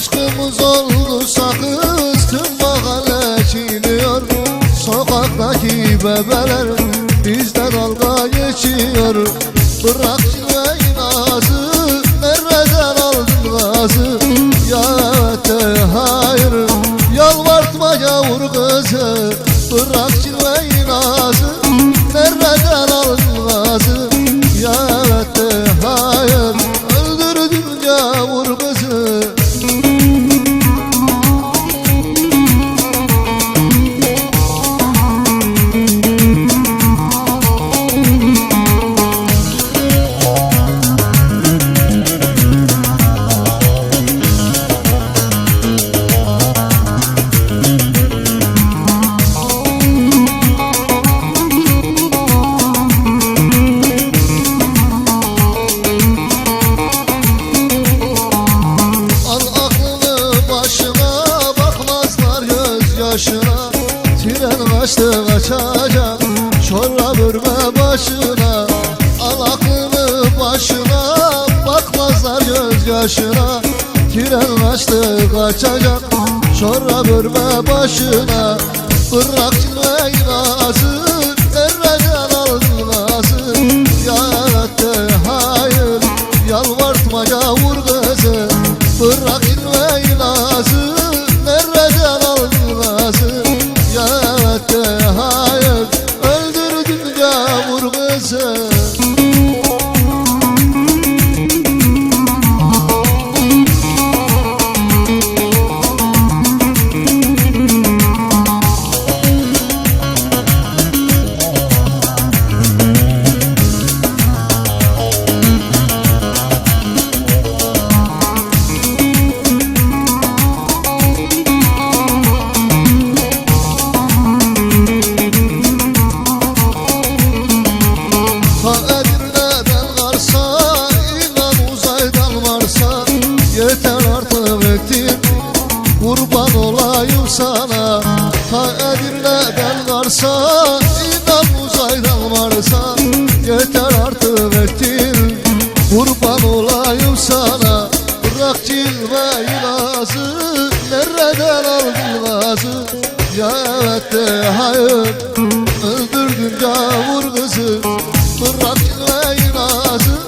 Aşkımız oldu sakız tüm mahalle çiğniyor. Sokaktaki bebeler bizde dalga geçiyor. Bırak cilveyi Kaçtı kaçacak çorla bürme başına Al aklını başına. Bakmazlar gözyaşına Tren kaçtı kaçacak çorla bürme başına. Bırak cilveyi nazı nereden aldın nazı Ya de hayır yalvartma yavur kızı Bırak Kızım varsa inan uzaydan varsa Yeter artık ettin. Kurban olayım sana Bırak cilveyi nazı nereden aldın nazı Ya evet de hayır öldürdün gavur kızı. Bırak cilveyi nazı